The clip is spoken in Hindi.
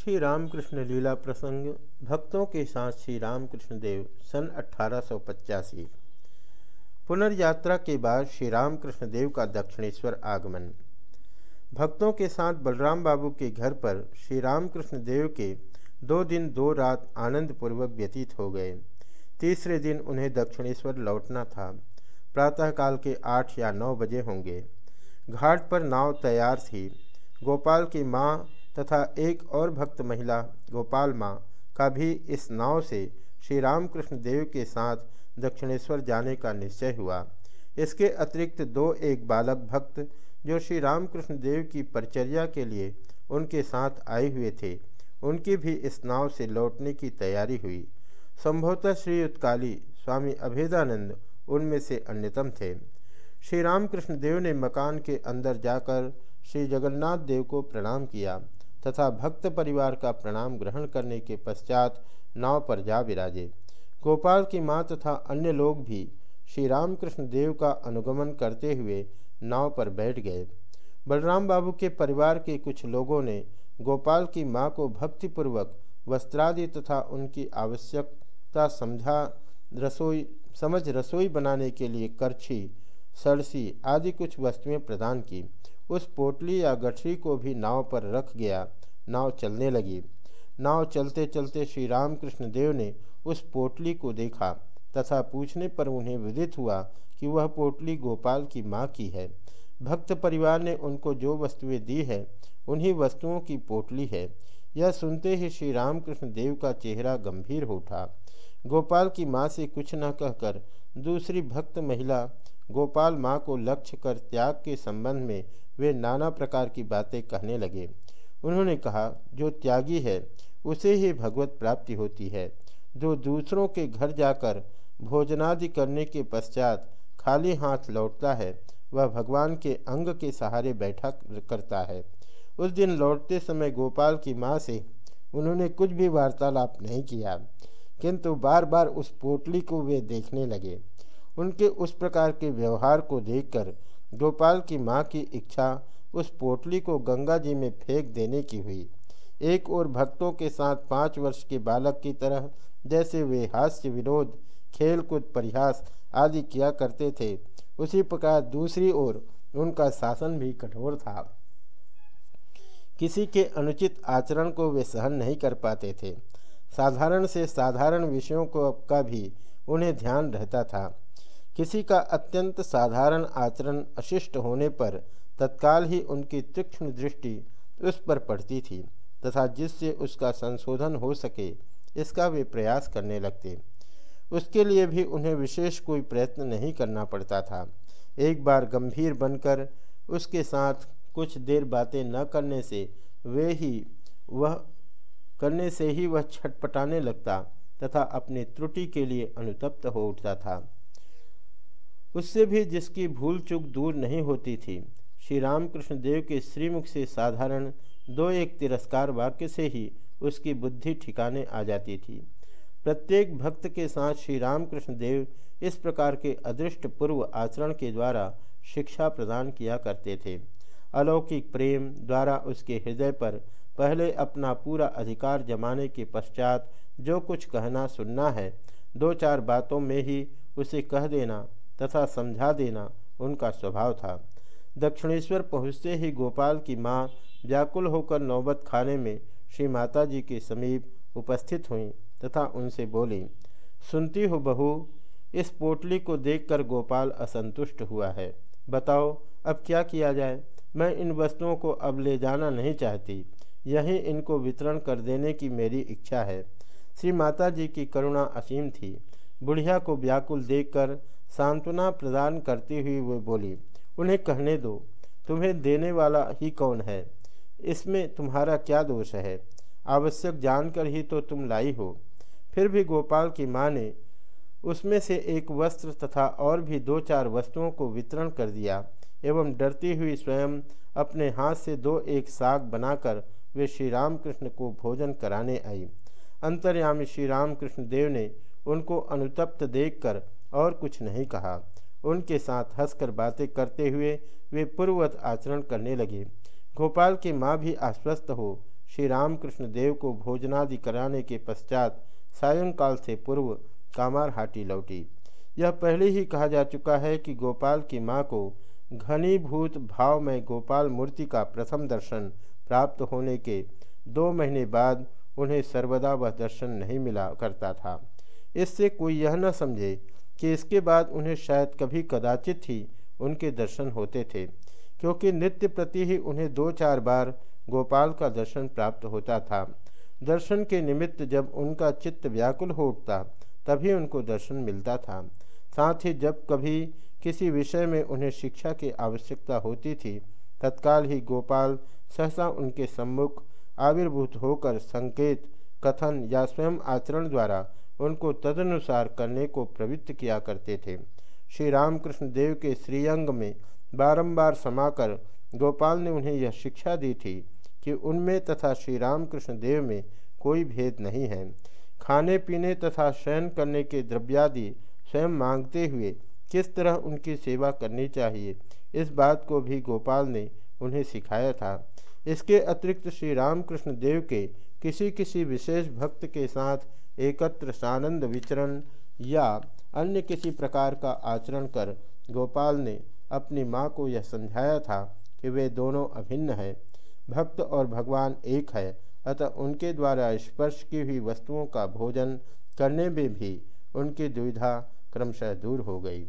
श्री रामकृष्ण लीला प्रसंग, भक्तों के साथ श्री रामकृष्ण देव, सन अठारह पुनर्यात्रा के बाद श्री रामकृष्ण देव का दक्षिणेश्वर आगमन। भक्तों के साथ बलराम बाबू के घर पर श्री रामकृष्ण देव के दो दिन दो रात आनंद पूर्वक व्यतीत हो गए। तीसरे दिन उन्हें दक्षिणेश्वर लौटना था। प्रातःकाल के आठ या नौ बजे होंगे। घाट पर नाव तैयार थी। गोपाल की माँ तथा एक और भक्त महिला गोपाल माँ का भी इस नाव से श्री रामकृष्ण देव के साथ दक्षिणेश्वर जाने का निश्चय हुआ। इसके अतिरिक्त दो एक बालक भक्त जो श्री रामकृष्ण देव की परिचर्या के लिए उनके साथ आए हुए थे, उनकी भी इस नाव से लौटने की तैयारी हुई। संभवतः श्री उत्काली स्वामी अभेदानंद उनमें से अन्यतम थे। श्री रामकृष्ण देव ने मकान के अंदर जाकर श्री जगन्नाथ देव को प्रणाम किया। तथा भक्त परिवार का प्रणाम ग्रहण करने के पश्चात नाव पर जा विराजे। गोपाल की माँ तथा अन्य लोग भी श्री रामकृष्ण देव का अनुगमन करते हुए नाव पर बैठ गए। बलराम बाबू के परिवार के कुछ लोगों ने गोपाल की माँ को भक्तिपूर्वक वस्त्रादि तथा उनकी आवश्यकता समझा, रसोई, समझ रसोई बनाने के लिए करछी, सरसी आदि कुछ वस्तुएँ प्रदान की। उस पोटली या गठरी को भी नाव पर रख गया। नाव चलने लगी। नाव चलते चलते श्री रामकृष्ण देव ने उस पोटली को देखा तथा पूछने पर उन्हें विदित हुआ कि वह पोटली गोपाल की माँ की है। भक्त परिवार ने उनको जो वस्तुएँ दी है, उन्हीं वस्तुओं की पोटली है। यह सुनते ही श्री रामकृष्ण देव का चेहरा गंभीर हो उठा। गोपाल की माँ से कुछ न कहकर दूसरी भक्त महिला गोपाल माँ को लक्ष्य कर त्याग के संबंध में वे नाना प्रकार की बातें कहने लगे। उन्होंने कहा, जो त्यागी है, उसे ही भगवत प्राप्ति होती है। जो दूसरों के घर जाकर भोजनादि करने के पश्चात खाली हाथ लौटता है, वह भगवान के अंग के सहारे बैठा करता है। उस दिन लौटते समय गोपाल की माँ से उन्होंने कुछ भी वार्तालाप नहीं किया। किंतु बार बार उस पोटली को वे देखने लगे। उनके उस प्रकार के व्यवहार को देखकर गोपाल की माँ की इच्छा उस पोटली को गंगा जी में फेंक देने की हुई। एक और भक्तों के साथ पाँच वर्ष के बालक की तरह जैसे वे हास्य विरोध खेल कूद परिहास आदि किया करते थे, उसी प्रकार दूसरी ओर उनका शासन भी कठोर था। किसी के अनुचित आचरण को वे सहन नहीं कर पाते थे। साधारण से साधारण विषयों को का भी उन्हें ध्यान रहता था। किसी का अत्यंत साधारण आचरण अशिष्ट होने पर तत्काल ही उनकी तीक्ष्ण दृष्टि उस पर पड़ती थी तथा जिससे उसका संशोधन हो सके, इसका वे प्रयास करने लगते। उसके लिए भी उन्हें विशेष कोई प्रयत्न नहीं करना पड़ता था। एक बार गंभीर बनकर उसके साथ कुछ देर बातें न करने से वे ही वह करने से ही वह छटपटाने लगता तथा अपनी त्रुटि के लिए अनुतप्त हो उठता था। उससे भी जिसकी भूल चूक दूर नहीं होती थी, श्री रामकृष्ण देव के श्रीमुख से साधारण दो एक तिरस्कार वाक्य से ही उसकी बुद्धि ठिकाने आ जाती थी। प्रत्येक भक्त के साथ श्री रामकृष्ण देव इस प्रकार के अदृष्ट पूर्व आचरण के द्वारा शिक्षा प्रदान किया करते थे। अलौकिक प्रेम द्वारा उसके हृदय पर पहले अपना पूरा अधिकार जमाने के पश्चात जो कुछ कहना सुनना है, दो चार बातों में ही उसे कह देना तथा समझा देना उनका स्वभाव था। दक्षिणेश्वर पहुँचते ही गोपाल की माँ व्याकुल होकर नौबत खाने में श्री माता जी के समीप उपस्थित हुई तथा उनसे बोली, सुनती हो बहू, इस पोटली को देखकर गोपाल असंतुष्ट हुआ है। बताओ, अब क्या किया जाए? मैं इन वस्तुओं को अब ले जाना नहीं चाहती। यही इनको वितरण कर देने की मेरी इच्छा है। श्री माता जी की करुणा असीम थी। बुढ़िया को व्याकुल देखकर सांत्वना प्रदान करती हुई वे बोली, उन्हें कहने दो, तुम्हें देने वाला ही कौन है? इसमें तुम्हारा क्या दोष है? आवश्यक जानकर ही तो तुम लाई हो। फिर भी गोपाल की माँ ने उसमें से एक वस्त्र तथा और भी दो चार वस्तुओं को वितरण कर दिया एवं डरती हुई स्वयं अपने हाथ से दो एक साग बनाकर वे श्री रामकृष्ण को भोजन कराने आई। अंतर्यामी श्री रामकृष्ण देव ने उनको अनुतप्त देखकर और कुछ नहीं कहा। उनके साथ हंसकर बातें करते हुए वे पूर्ववत आचरण करने लगे। गोपाल की माँ भी आश्वस्त हो श्री रामकृष्ण देव को भोजनादि कराने के पश्चात सायंकाल से पूर्व कामारहाटी लौटी। यह पहले ही कहा जा चुका है कि गोपाल की माँ को घनीभूत भाव में गोपाल मूर्ति का प्रथम दर्शन प्राप्त होने के दो महीने बाद उन्हें सर्वदा वह दर्शन नहीं मिला करता था। इससे कोई यह न समझे कि इसके बाद उन्हें शायद कभी कदाचित ही उनके दर्शन होते थे, क्योंकि नित्य प्रति ही उन्हें दो चार बार गोपाल का दर्शन प्राप्त होता था। दर्शन के निमित्त जब उनका चित्त व्याकुल हो उठता, तभी उनको दर्शन मिलता था। साथ ही जब कभी किसी विषय में उन्हें शिक्षा की आवश्यकता होती थी तत्काल ही गोपाल सहसा उनके सम्मुख आविर्भूत होकर संकेत, कथन या स्वयं आचरण द्वारा उनको तदनुसार करने को प्रवृत्त किया करते थे। श्री रामकृष्ण देव के श्रीअंग में बारंबार समाकर गोपाल ने उन्हें यह शिक्षा दी थी कि उनमें तथा श्री रामकृष्ण देव में कोई भेद नहीं है। खाने पीने तथा शयन करने के द्रव्यादि स्वयं मांगते हुए किस तरह उनकी सेवा करनी चाहिए इस बात को भी गोपाल ने उन्हें सिखाया था। इसके अतिरिक्त श्री रामकृष्ण देव के किसी किसी विशेष भक्त के साथ एकत्र सानंद विचरण या अन्य किसी प्रकार का आचरण कर गोपाल ने अपनी माँ को यह समझाया था कि वे दोनों अभिन्न हैं। भक्त और भगवान एक है, अतः उनके द्वारा स्पर्श की हुई वस्तुओं का भोजन करने में भी उनकी दुविधा क्रमशः दूर हो गई।